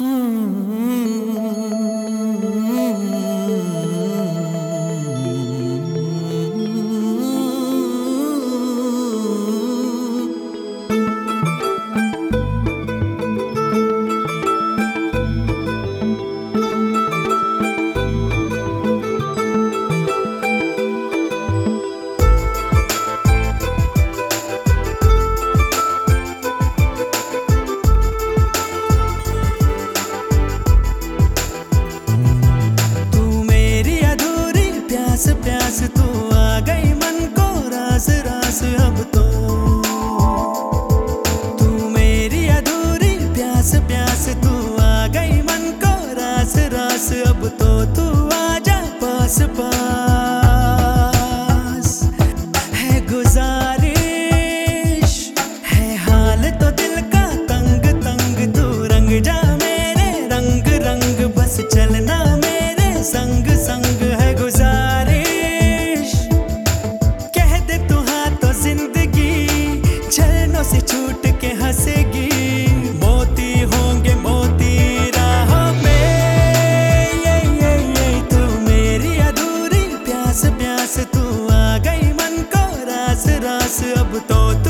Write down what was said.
Hmm. अब तो